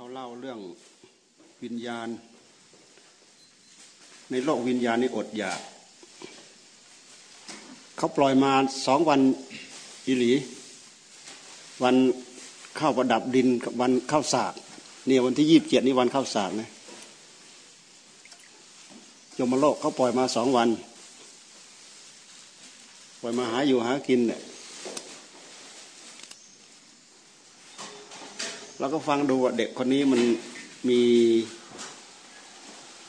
เขาเล่าเรื่องวิญญาณ ในโลกวิญญาณนี่อดอยากเขาปล่อยมาสองวันอิหลี วันเข้าประดับดินกับวันเข้าสากเนี่ยวันที่ยี่บเจ็ดนี่วันเข้าสากนะยมโลกเขาปล่อยมาสองวัน ปล่อยมาหาอยู่หากินเนี่ย เราก็ฟังดูว่าเด็กคนนี้มันมี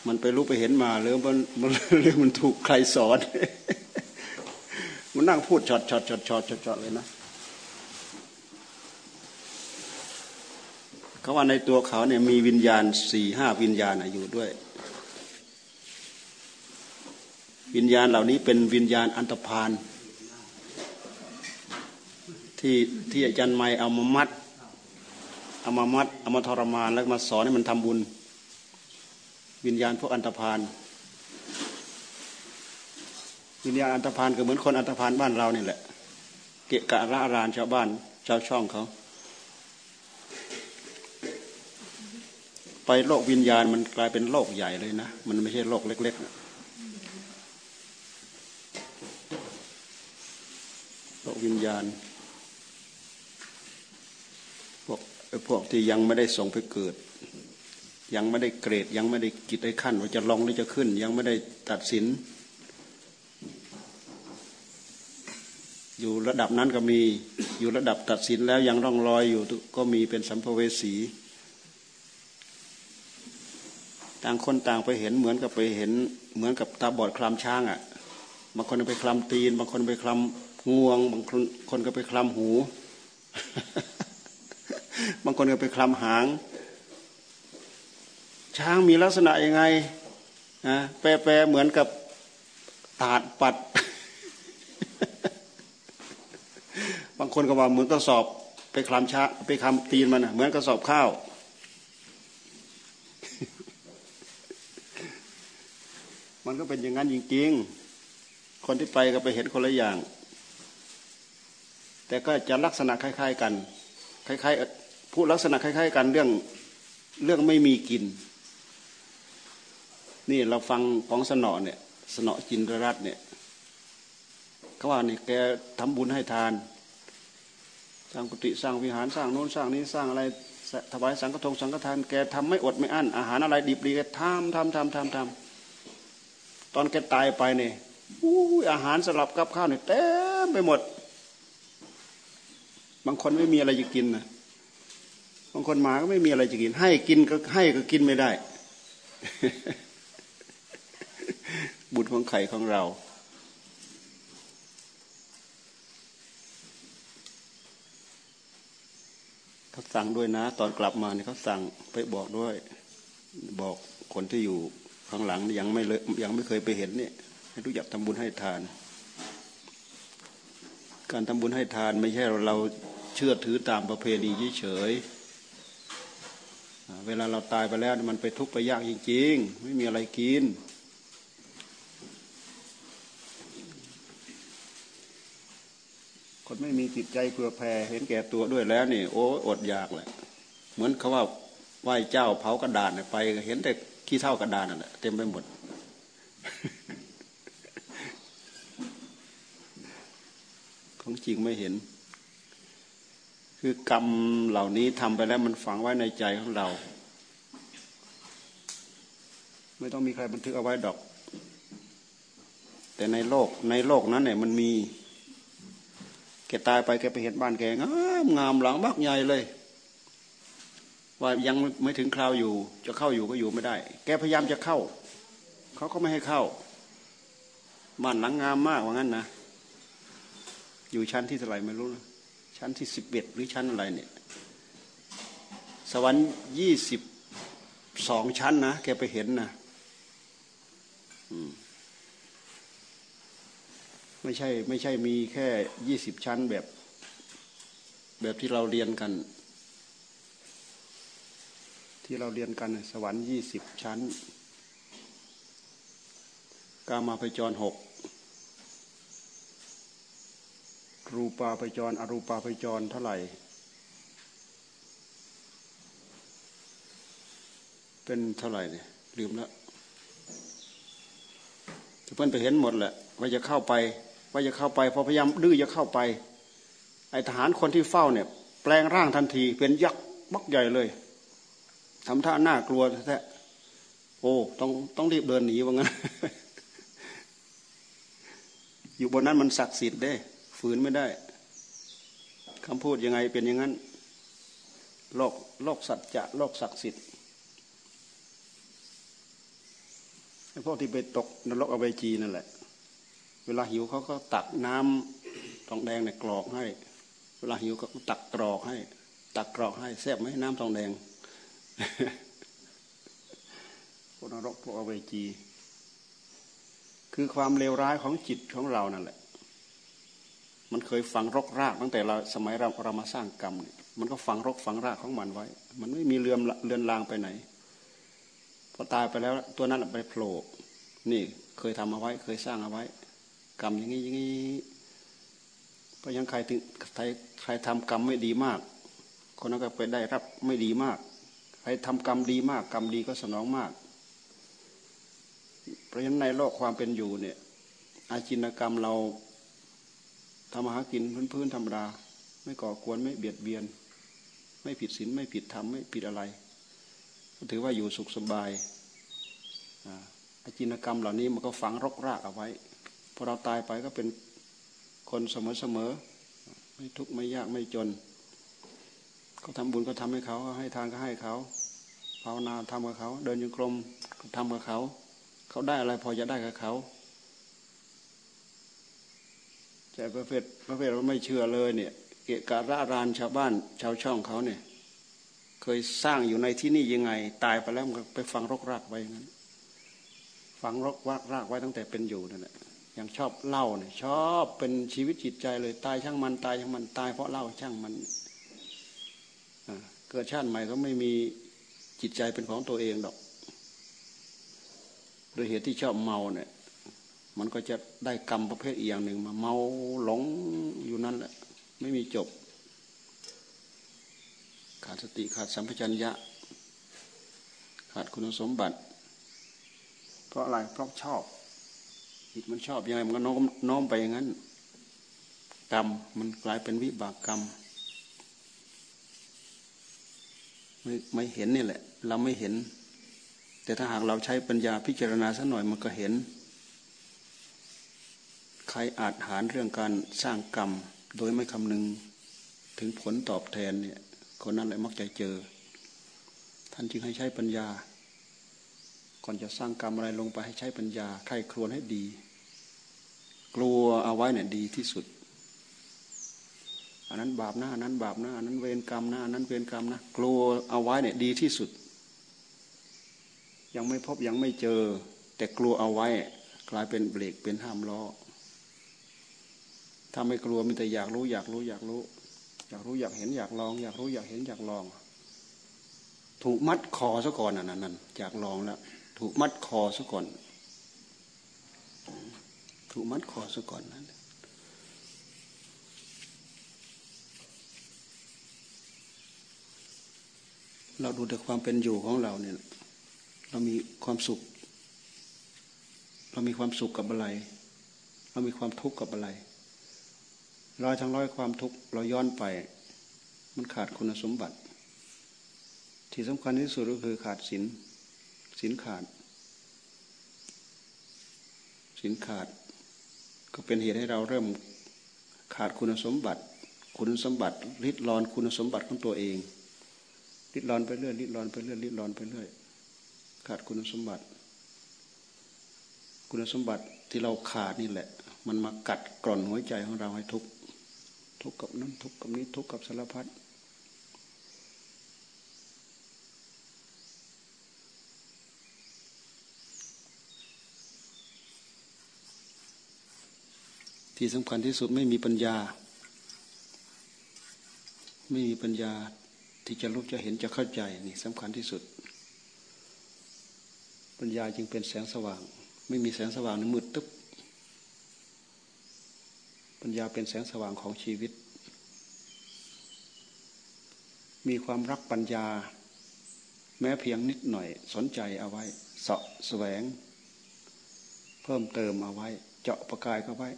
มันไปรู้ไปเห็นมาหรือมันมันหรือมันถูกใครสอน มันนั่งพูดชอดชอดชอดชอดชอดเลยนะเขาว่าในตัวเขาเนี่ยมีวิญญาณสี่ห้าวิญญาณอยู่ด้วย วิญญาณเหล่านี้เป็นวิญญาณอันตรพานที่ที่อาจารย์ไม่เอามามัด เอามามัดเอามาทรมานแล้วมาสอนให้มันทำบุญ วิญญาณพวกอันตรพานวิญญาณอันตรพานก็เหมือนคนอันตรพานบ้านเรานี่แหละ เกะกะระรานชาวบ้าน ชาวช่องเขาไปโลกวิญญาณมันกลายเป็นโลกใหญ่เลยนะ มันไม่ใช่โลกเล็กๆนะโลกวิญญาณ พวกที่ยังไม่ได้ส่งไปเกิด ยังไม่ได้เกรด ยังไม่ได้กิจได้ขั้นว่าจะลองหรือจะขึ้น ยังไม่ได้ตัดสิน อยู่ระดับนั้นก็มีอยู่ระดับตัดสินแล้วยังร่องรอยอยู่ก็มีเป็นสัมภเวสีต่างคนต่างไปเห็นเหมือนกับไปเห็นเหมือนกับตาบอดคลำช้างอะบางคนไปคลำตีน บางคนไปคลำงวง บางคนคนก็ไปคลำหู คนก็ไปคลำหาง ช้างมีลักษณะยังไงนะแปรแปรเหมือนกับตาดปัด บางคนก็ว่าเหมือนกระสอบ ไปคลำช้าไปคลำตีนมันเหมือนกระสอบข้าวมันก็เป็นอย่างนั้นจริงๆ คนที่ไปก็ไปเห็นคนละอย่าง แต่ก็จะลักษณะคล้าย ๆ กัน คล้ายๆ พูดลักษณะคล้ายๆกันเรื่องเรื่องไม่มีกิน นี่เราฟังของสนอเนี่ยสนอจินรรัตเนี่ยเขาว่านี่แกทำบุญให้ทาน สร้างกุฏิสร้างวิหารสร้างโน้นสร้างนี้สร้างอะไรถวายสังฆทงสังฆทานแกทำไม่อดไม่อั้นอาหารอะไรดีดีแกทำทำทำทำทำตอนแกตายไปเนี่ยอู้อาหารสลับกับข้าวเนี่ยเต็มไปหมด บางคนไม่มีอะไรจะกินนะ บางคนมาก็ไม่มีอะไรจะกิน ให้กินก็ให้ก็กินไม่ได้ บุตรของไข่ของเรา เขาสั่งด้วยนะ ตอนกลับมาเนี่ยเขาสั่งไปบอกด้วย บอกคนที่อยู่ข้างหลังยังไม่เลยยังไม่เคยไปเห็นเนี่ยให้รู้จักทำบุญให้ทาน การทำบุญให้ทานไม่ใช่เราเชื่อถือตามประเพณีเฉย เวลาเราตายไปแล้วมันไปทุกข์ไปยากจริงๆ ไม่มีอะไรกิน คนไม่มีจิตใจเพื่อแผ่เห็นแก่ตัวด้วยแล้วนี่โอ้อดอยากเลยเหมือนเขาว่าไหว้เจ้าเผากระดาษไป เห็นแต่ขี้เท่ากระดาษนั่นแหละเต็มไปหมดของจริงไม่เห็น คือกรรมเหล่านี้ทำไปแล้วมันฝังไว้ในใจของเรา ไม่ต้องมีใครบันทึกเอาไว้ดอก แต่ในโลกในโลกนั้นเนี่ยมันมีแกตายไปแกไปเห็นบ้านแกงามงามหลังบักใหญ่เลย ว่ายังไม่ถึงคราวอยู่ จะเข้าอยู่ก็อยู่ไม่ได้ แกพยายามจะเข้า เขาก็ไม่ให้เข้าบ้านหลังงามมากว่างั้นนะอยู่ชั้นที่เท่าไหร่ไม่รู้นะ ชั้นที่สิบเอ็ดหรือชั้นอะไรเนี่ยสวรรค์ยี่สิบสองชั้นนะแกไปเห็นนะไม่ใช่ ไม่ใช่มีแค่ยี่สิบชั้นแบบ แบบที่เราเรียนกัน ที่เราเรียนกัน สวรรค์ยี่สิบชั้น กามาไปจรหก รูปาพจร อรูปาพจรเท่าไหร่ เป็นเท่าไหร่เนี่ยลืมแล้วเพื่อนไปเห็นหมดแหละว่าจะเข้าไป ว่าจะเข้าไปพอพยายามดื้อจะเข้าไปไอทหารคนที่เฝ้าเนี่ย แปลงร่างทันทีเป็นยักษ์บักใหญ่เลยทำท่าหน้ากลัวแท้โอ้ต้องต้องรีบเดินหนีว่างั้น อยู่บนนั้นมันศักดิ์สิทธิ์ได้ ฝืนไม่ได้คำพูดยังไงเป็นอย่างนั้นโลกโลกสัจจะโลกศักดิ์สิทธิ์ไอพวกที่ไปตกนรกอเวจีนั่นแหละ เวลาหิวเขาก็ตักน้ำทองแดงในกรอกให้ เวลาหิวก็ตักกรอกให้ ตักกรอกให้แซ่บไหมน้ำทองแดงพวกนรกพวกอเวจี คือความเลวร้ายของจิตของเรานั่นแหละ มันเคยฝังรกรากตั้งแต่เราสมัยเราเรามาสร้างกรรมเนี่ยมันก็ฝังรกฝังรากของมันไว้ มันไม่มีเรือนเรือนรางไปไหน พอตายไปแล้วตัวนั้นไปโผล่นี่เคยทำเอาไว้เคยสร้างเอาไว้ กรรมอย่างนี้อย่างนี้เพราะยังใครถึงใครใครทำกรรมไม่ดีมาก คนนั้นก็ไปได้รับไม่ดีมาก ใครทำกรรมดีมาก กรรมดีก็สนองมาก เพราะฉะนั้นในโลกความเป็นอยู่เนี่ย อาชินกรรมเรา ทำมาหากินพื้นๆธรรมดา ไม่ก่อกวนไม่เบียดเบียน ไม่ผิดศีลไม่ผิดธรรมไม่ผิดอะไร ถือว่าอยู่สุขสบายอาจินกรรมเหล่านี้มันก็ฝังรกรากเอาไว้พอเราตายไปก็เป็นคนเสมอเสมอไม่ทุกข์ไม่ยากไม่จนเขาทำบุญก็ทำให้เขา ให้ทานก็ให้เขาภาวนาทำกับเขา เดินยังกรมทำกับเขา เขาได้อะไรพอจะได้กับเขา แต่ประเภทประเภทเราไม่เชื่อเลยเนี่ย เกะกะระรานชาวบ้าน ชาวช่องเขาเนี่ย เคยสร้างอยู่ในที่นี่ยังไง ตายไปแล้วมันไปฝังรกรากไว้งั้นฝังรกรากรากไว้ตั้งแต่เป็นอยู่นั่นแหละยังชอบเล่าเนี่ยชอบเป็นชีวิตจิตใจเลยตายช่างมันตายช่างมันตายเพราะเล่าช่างมันเกิดชาติใหม่ก็ไม่มีจิตใจเป็นของตัวเองดอก โดยเหตุที่ชอบเมาเนี่ย มันก็จะได้กรรมประเภทอีกอย่างหนึ่งมาเมาหลงอยู่นั่นแหละ ไม่มีจบ ขาดสติขาดสัมปชัญญะ ขาดคุณสมบัติ เพราะอะไรเพราะชอบจิตมันชอบยังไงมันก็น้อมน้อมไปอย่างนั้น กรรมมันกลายเป็นวิบากกรรมไม่ไม่เห็นนี่แหละ เราไม่เห็น แต่ถ้าหากเราใช้ปัญญาพิจารณาสักหน่อยมันก็เห็น ใครอาจหารเรื่องการสร้างกรรม โดยไม่คำนึงถึงผลตอบแทนเนี่ยคนนั้นแหละมักจะเจอ ท่านจึงให้ใช้ปัญญา ก่อนจะสร้างกรรมอะไรลงไปให้ใช้ปัญญาใครครวนให้ดี กลัวเอาไว้เนี่ยดีที่สุด อันนั้นบาปหน้านั้นบาปหน้านั้นเวรกรรมหน้านั้นเวรกรรมนะกลัวเอาไว้เนี่ยดีที่สุด ยังไม่พบยังไม่เจอ แต่กลัวเอาไว้ กลายเป็นเบรกเป็นห้ามล้อ ถ้าไม่กลัวมีแต่อยากรู้อยากรู้อยากรู้ อยากรู้อยากเห็นอยากลอง อยากรู้อยากเห็นอยากลอง ถูกมัดคอซะก่อนนั่นนั่นอยากลองแล้วถูกมัดคอซะก่อน ถูกมัดคอซะก่อนนั่นเราดูแต่ความเป็นอยู่ของเราเนี่ย เรามีความสุข เรามีความสุขกับอะไร เรามีความทุกข์กับอะไร ร้อยทั้งร้อยความทุกข์เราย้อนไป มันขาดคุณสมบัติ ที่สำคัญที่สุดก็คือขาดศีลศีลขาดศีลขาด ก็เป็นเหตุให้เราเริ่มขาดคุณสมบัติ คุณสมบัติริดรอนคุณสมบัติของตัวเองริดรอนไปเรื่อยริดรอนไปเรื่อยริดรอนไปเรื่อยขาดคุณสมบัติ คุณสมบัติที่เราขาดนี่แหละ มันมากัดกร่อนหัวใจของเราให้ทุกข์ ทุกข์กับนั้นทุกข์กับนี้ทุกข์กับสารพัดที่สำคัญที่สุดไม่มีปัญญา ไม่มีปัญญาที่จะรู้จะเห็นจะเข้าใจนี่สำคัญที่สุด ปัญญาจึงเป็นแสงสว่าง ไม่มีแสงสว่างในมืดตึ๊บ ปัญญาเป็นแสงสว่างของชีวิต มีความรักปัญญา แม้เพียงนิดหน่อยสนใจเอาไว้เสาะแสวง เพิ่มเติมเอาไว้ เจาะประกายเข้าไว้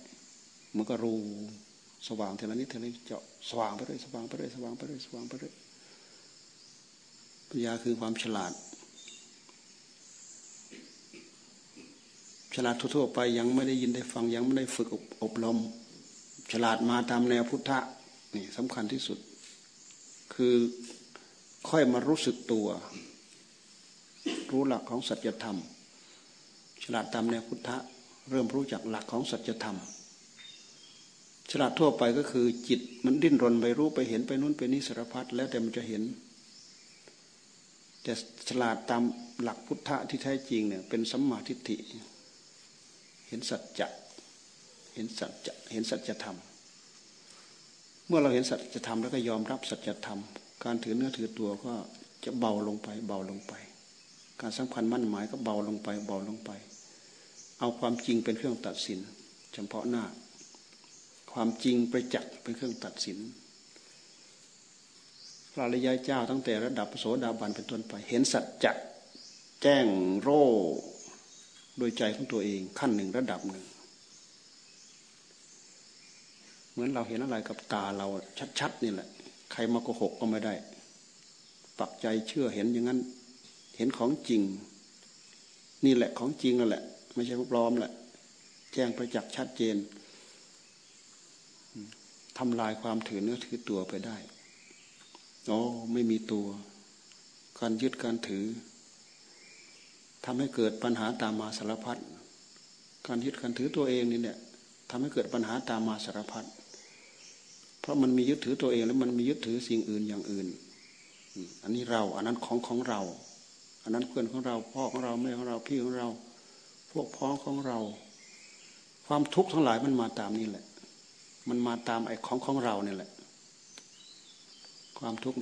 มันก็รูสว่างเท่านี้เท่านี้เจาะสว่างไปเรื่อยสว่างไปเรื่อยสว่างไปเรื่อยสว่างไปเรื่อยปัญญาคือความฉลาด ฉลาดทั่วๆไปยังไม่ได้ยินได้ฟังยังไม่ได้ฝึกอบรม ฉลาดมาตามแนวพุทธะนี่สำคัญที่สุด คือค่อยมารู้สึกตัว รู้หลักของสัจธรรม ฉลาดตามแนวพุทธะเริ่มรู้จักหลักของสัจธรรม ฉลาดทั่วไปก็คือ จิตมันดิ้นรนไปรู้ไปเห็นไปนู้นไปนี้สารพัดแล้วแต่มันจะเห็นแต่ฉลาดตามหลักพุทธะที่แท้จริงเนี่ยเป็นสัมมาทิฏฐิ เห็นสัจจะ เห็นสัจเห็นสัจธรรม เมื่อเราเห็นสัจธรรมแล้วก็ยอมรับสัจธรรม การถือเนื้อถือตัวก็จะเบาลงไป เบาลงไป การสำคัญมั่นหมายก็เบาลงไป เบาลงไป เอาความจริงเป็นเครื่องตัดสิน เฉพาะหน้า ความจริงประจักษ์เป็นเครื่องตัดสินพระริยเจ้าตั้งแต่ระดับโสดาบันเป็นต้นไป เห็นสัจจะแจ้งโร่โดยใจของตัวเองขั้นหนึ่งระดับหนึ่ง เหมือนเราเห็นอะไรกับตาเราชัดๆนี่แหละ ใครมาโกหกก็ไม่ได้ ปักใจเชื่อเห็นอย่างนั้น เห็นของจริง นี่แหละของจริงนั่นแหละ ไม่ใช่ปลอมแหละ แจ้งประจักษ์ชัดเจนทำลายความถือเนื้อถือตัวไปได้อ๋อไม่มีตัว การยึดการถือทำให้เกิดปัญหาตามมาสารพัดการยึดการถือตัวเองนี่เนี่ยทำให้เกิดปัญหาตามมาสารพัด เพราะมันมียึดถือตัวเองแล้วมันมียึดถือสิ่งอื่นอย่างอื่น อันนี้เรา อันนั้นของของเรา อันนั้นเพื่อนของเรา พ่อของเราแม่ของเราพี่ของเรา พวกพ้องของเรา ความทุกข์ทั้งหลายมันมาตามนี่แหละ มันมาตามไอ้ของของเราเนี่ยแหละ ความทุกข์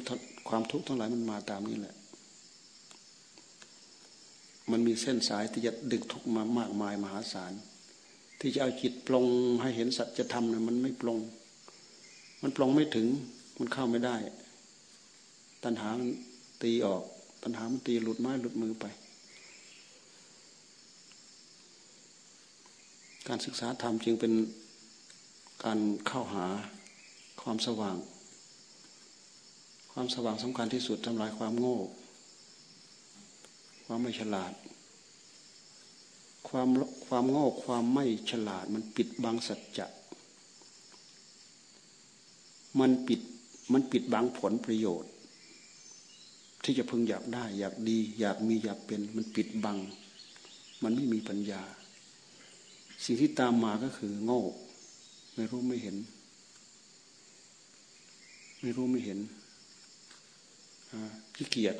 ความทุกข์ทั้งหลายมันมาตามนี่แหละ มันมีเส้นสายที่จะดึงทุกข์มามากมายมหาศาลที่จะเอาจิตปลงให้เห็นสัจธรรมเนี่ยมันไม่ปลง มันปลงไม่ถึง มันเข้าไม่ได้ ตัณหามันตีออก ตัณหามันตีหลุดไม้หลุดมือไป การศึกษาธรรมจึงเป็นการเข้าหาความสว่าง ความสว่างสำคัญที่สุดทำลายความโง่ ความไม่ฉลาด ความความโง่ความไม่ฉลาด มันปิดบังสัจจะ มันปิดมันปิดบังผลประโยชน์ ที่จะพึงอยากได้ อยากดี อยากมีอยากเป็น มันปิดบัง มันไม่มีปัญญา สิ่งที่ตามมาก็คือโง่ไม่รู้ไม่เห็น ไม่รู้ไม่เห็นขี้เกียจ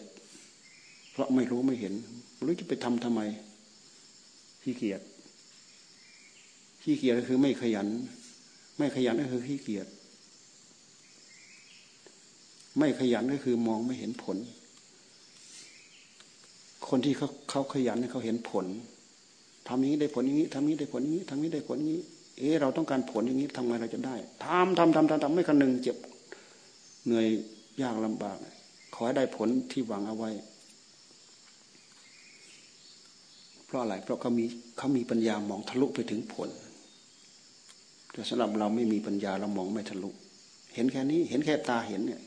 เพราะไม่รู้ไม่เห็นไม่รู้จะไปทำทำไมขี้เกียจขี้เกียจก็คือไม่ขยัน ไม่ขยันก็คือขี้เกียจ ไม่ขยันก็คือมองไม่เห็นผล คนที่เขาเขาขยันเขาเห็นผลทำนี้ได้ผลอย่างนี้ทำนี้ได้ผลอย่างนี้ทำนี้ได้ผลอย่างนี้ เออเราต้องการผลอย่างนี้ทำไงเราจะได้ทำทำทำทำทำไม่คันหนึ่งเจ็บเหนื่อยยากลำบาก ขอให้ได้ผลที่หวังเอาไว้ เพราะอะไรเพราะเขามีเขามีปัญญามองทะลุไปถึงผล แต่สำหรับเราไม่มีปัญญาเรามองไม่ทะลุ เห็นแค่นี้ เห็นแค่ตาเห็นเนี่ย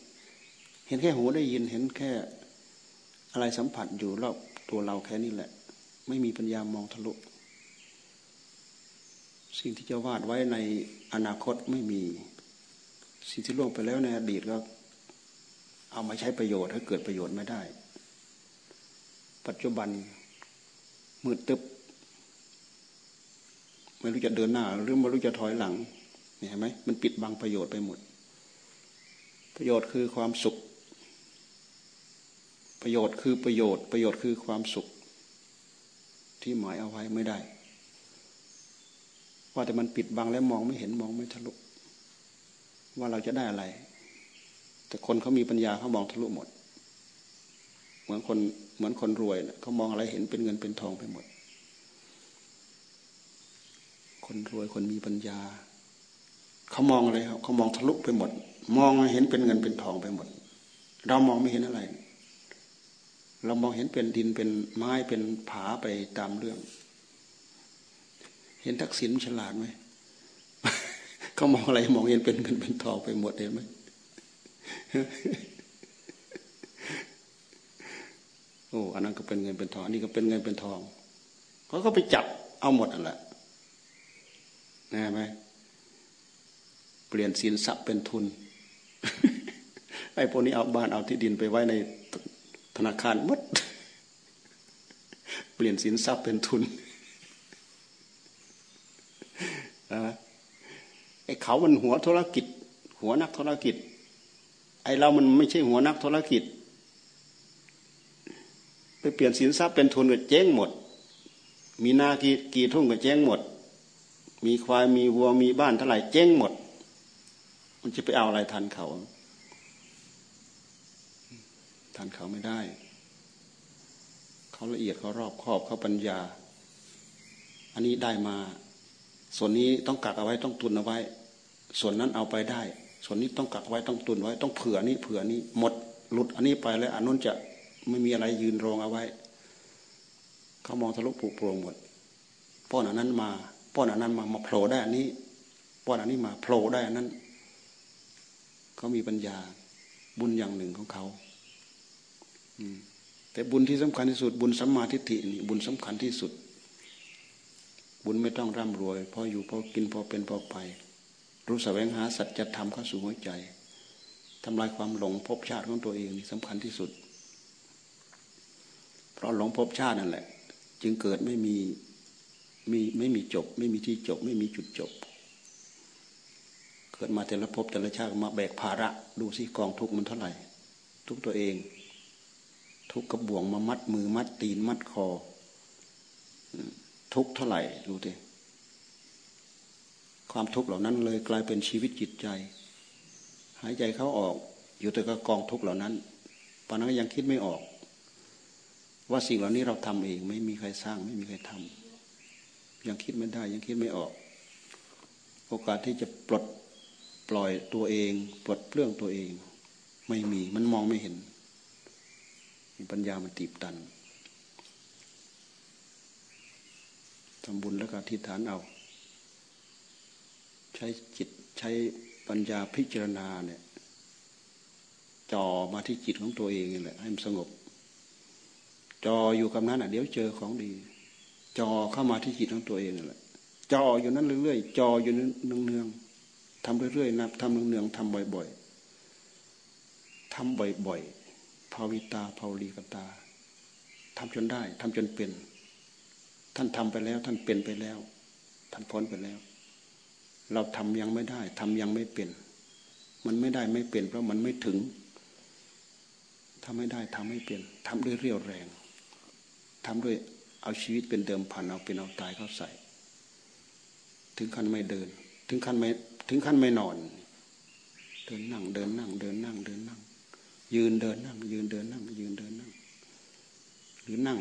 ห็นแค่หูได้ยินเห็นแค่อะไรสัมผัสอยู่รอบตัวเราแค่นี้แหละ ไม่มีปัญญามองทะลุ สิ่งที่จะวาดไว้ในอนาคตไม่มี สิ่งที่ล่วงไปแล้วในอดีตก็ เอามาใช้ประโยชน์ให้เกิดประโยชน์ไม่ได้ ปัจจุบันมืดตึบไม่รู้จะเดินหน้า หรือไม่รู้จะถอยหลังเห็นไหมมันปิดบังประโยชน์ไปหมด ประโยชน์คือความสุข ประโยชน์คือประโยชน์ ประโยชน์คือความสุข ที่หมายเอาไว้ไม่ได้ ว่าแต่มันปิดบังแล้วมองไม่เห็นมองไม่ทะลุว่าเราจะได้อะไร แต่คนเขามีปัญญาเขามองทะลุหมด เหมือนคนเหมือนคนรวยนะเขามองอะไรเห็นเป็นเงินเป็นทองไปหมด คนรวยคนมีปัญญาเขามองอะไรครับเขามองทะลุไปหมด มองเห็นเป็นเงินเป็นทองไปหมด เรามองไม่เห็นอะไรเเรามองเห็นเป็นดินเป็นไม้เป็นผาไปตามเรื่อง เห็นทักษิณฉลาดไหมเขามองอะไรมองเห็นเป็นเงินเป็นทองไปหมดเห็นไหมโอ้อันนั้นก็เป็นเงินเป็นทองอันนี้ก็เป็นเงินเป็นทองเขาก็ไปจับเอาหมดนั่นละนะไหมเปลี่ยนสินทรัพย์เป็นทุนไอ้พวกนี้เอาบ้านเอาที่ดินไปไว้ใน ธนาคารหมดเปลี่ยนสินทรัพย์เป็นทุนไอ้เขามันหัวธุรกิจ หัวนักธุรกิจ ไอ้เรามันไม่ใช่หัวนักธุรกิจ ไปเปลี่ยนสินทรัพย์เป็นทุนก็เจ๊งหมด มีนากี่กี่ทุ่งก็เจ๊งหมด มีควายมีวัวมีบ้านเท่าไหร่เจ๊งหมด มันจะไปเอาอะไรทันเขา ทันเขาไม่ได้ เขาละเอียดเขารอบครอบเขาปัญญา อันนี้ได้มา ส่วนนี้ต้องกักเอาไว้ต้องตุนเอาไว้ ส่วนนั้นเอาไปได้ ส่วนนี้ต้องกักไว้ต้องตุนไว้ ต้องเผื่อนี้เผื่อนี้หมดหลุดอันนี้ไปแล้วอันนู้นจะไม่มีอะไรยืนรองเอาไว้ เขามองทะลุปุโปร่งหมดป้อนอันนั้นมาป้อนอันนั้นมามาโผล่ได้อันนี้ป้อนอันนี้มาโผล่ได้อันนั้นเขามีปัญญาบุญอย่างหนึ่งของเขา แต่บุญที่สำคัญที่สุด บุญสัมมาทิฏฐินี่บุญสำคัญที่สุด บุญไม่ต้องร่ำรวยพออยู่พอกินพอเป็นพอไป รู้แสวงหาสัจธรรมเข้าสู่หัวใจทำลายความหลงภพชาติของตัวเองนี่สำคัญที่สุด เพราะหลงภพชาตินั่นแหละ จึงเกิดไม่มีมีไม่มีจบ ไม่มีที่จบ ไม่มีจุดจบ เกิดมาแต่ละภพแต่ละชาติมาแบกภาระ ดูสิกองทุกมันเท่าไหร่ ทุกตัวเอง ทุกกระบ่วงมามัดมือมัดตีนมัดคอ ทุกเท่าไหร่ดูดิความทุกข์เหล่านั้นเลยกลายเป็นชีวิตจิตใจ หายใจเข้าออกอยู่แต่กับกองทุกข์เหล่านั้นปานั้นยังคิดไม่ออก ว่าสิ่งเหล่านี้เราทำเอง ไม่มีใครสร้างไม่มีใครทำยังคิดไม่ได้ยังคิดไม่ออก โอกาสที่จะปลดปล่อยตัวเอง ปลดเปลื้องตัวเอง ไม่มีมันมองไม่เห็น ปัญญามันตีบตันทำบุญแล้วก็ทิฏฐานเอา ใช้จิตใช้ปัญญาพิจารณาเนี่ยจ่อมาที่จิตของตัวเองนี่แหละ ให้มันสงบจ่ออยู่กับนั้นอะ เดี๋ยวเจอของดีจ่อเข้ามาที่จิตของตัวเองนี่แหละจ่ออยู่นั้นเรื่อยๆจ่ออยู่เนืองๆทำเรื่อยๆนะทำเนืองๆทำบ่อยๆทำบ่อยๆ ภาวิตาภาวลีกตาทำจนได้ทำจนเป็น ท่านทำไปแล้ว ท่านเป็นไปแล้ว ท่านพ้นไปแล้ว เราทำยังไม่ได้ทำยังไม่เป็น มันไม่ได้ไม่เป็นเพราะมันไม่ถึงทำไม่ได้ทำไม่เป็นทำด้วยเรี่ยวแรงทำด้วยเอาชีวิตเป็นเดิมพันเอาเป็นเอาตายเข้าใส่ ถึงขั้นไม่เดิน ถึงขั้นไม่ถึงขั้นไม่นอน เดินนั่งเดินนั่ง เดินนั่งเดินนั่ง ยืนเดินนั่ง ยืนเดินนั่ง ยืนเดินนั่ง หรือนั่ง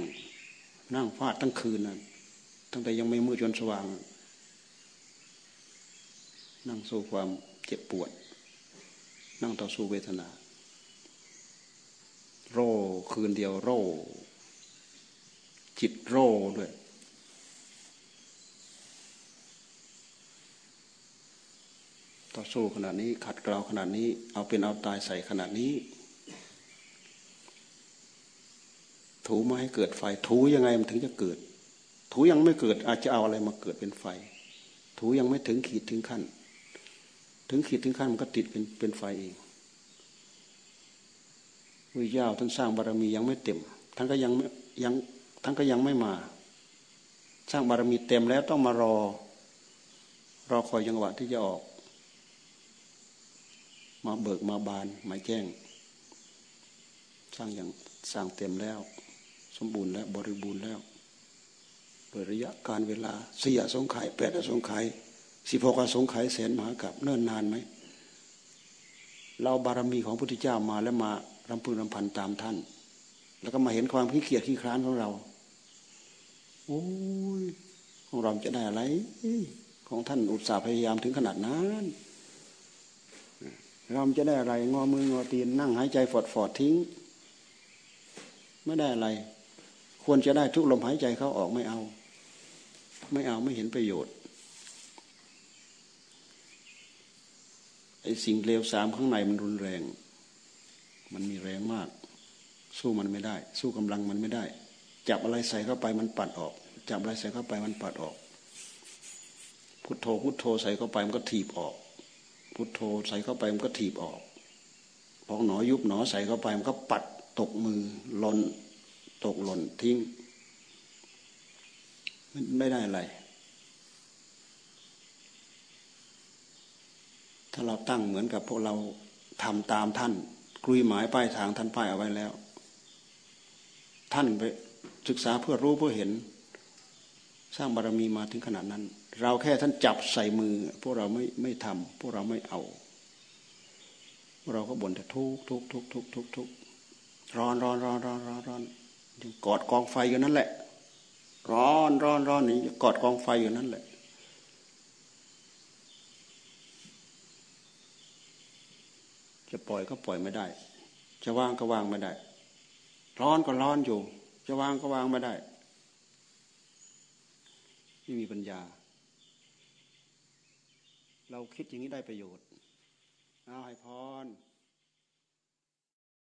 นั่งฟาดทั้งคืนนั่นตั้งแต่ยังไม่มืดจนสว่าง นั่งสู้ความเจ็บปวด นั่งต่อสู้เวทนา โร่คืนเดียวโร่จิตโร่ด้วยต่อสู้ขนาดนี้ขัดเกลาขนาดนี้ เอาเป็นเอาตายใส่ขนาดนี้ ถูมาให้เกิดไฟ ถูยังไงมันถึงจะเกิด ถูยังไม่เกิดอาจจะเอาอะไรมาเกิดเป็นไฟ ถูยังไม่ถึงขีดถึงขั้น ถึงขีดถึงขั้นมันก็ติดเป็นเป็นไฟเองวิญญาท่านสร้างบารมียังไม่เต็มท่านก็ยังยังท่านก็ยังไม่มา สร้างบารมีเต็มแล้วต้องมารอ รอคอยจังหวะที่จะออก มาเบิกมาบานมาแจ้ง สร้างอย่างสร้างเต็มแล้ว สมบูรณ์แล้วบริบูรณ์แล้วโดยระยะการเวลาสี่อสงไขยแปดอสงไขยสิบหกอสงไขยแสนมหากับเนิ่นนานไหมเราบารมีของพระพุทธเจ้ามาแล้วมารำพึงรำพันตามท่าน แล้วก็มาเห็นความขี้เกียจขี้คร้านของเราโอ้ยของเราจะได้อะไรของท่านอุตส่าห์พยายามถึงขนาดนั้นเราจะได้อะไรงอมืองอตีนนั่งหายใจฟอดฟอดทิ้ง ไม่ได้อะไร ควรจะได้ทุกลมหายใจเขาออกไม่เอา ไม่เอาไม่เห็นประโยชน์ไอ้สิ่งเลวสามข้างในมันรุนแรง มันมีแรงมาก สู้มันไม่ได้ สู้กำลังมันไม่ได้ จับอะไรใส่เข้าไปมันปัดออก จับอะไรใส่เข้าไปมันปัดออก พุทโธพุทโธใส่เข้าไปมันก็ถีบออก พุทโธใส่เข้าไปมันก็ถีบออกพองหนอยุบหนอใส่เข้าไปมันก็ปัดตกมือหล่น ตกหล่นทิ้ง มันไม่ได้อะไร ถ้าเราตั้งเหมือนกับพวกเราทำตามท่านกลุยหมายป้ายทางท่านป้ายเอาไว้แล้ว ท่านไปศึกษาเพื่อรู้เพื่อเห็น สร้างบารมีมาถึงขนาดนั้น เราแค่ท่านจับใส่มือ พวกเราไม่ไม่ทำพวกเราไม่เอา เราก็บ่นแต่ทุกทุกทุกทุกทุกทุกร้อนร้อนร้อนร้อนร้อนร้อน ยังกอดกองไฟอยู่นั่นแหละ ร้อนร้อนร้อนนี่กอดกองไฟอยู่นั่นแหละจะปล่อยก็ปล่อยไม่ได้ จะวางก็วางไม่ได้ ร้อนก็ร้อนอยู่ จะวางก็วางไม่ได้ ไม่มีปัญญา เราคิดอย่างนี้ได้ประโยชน์ เอาให้พร